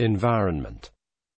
environment.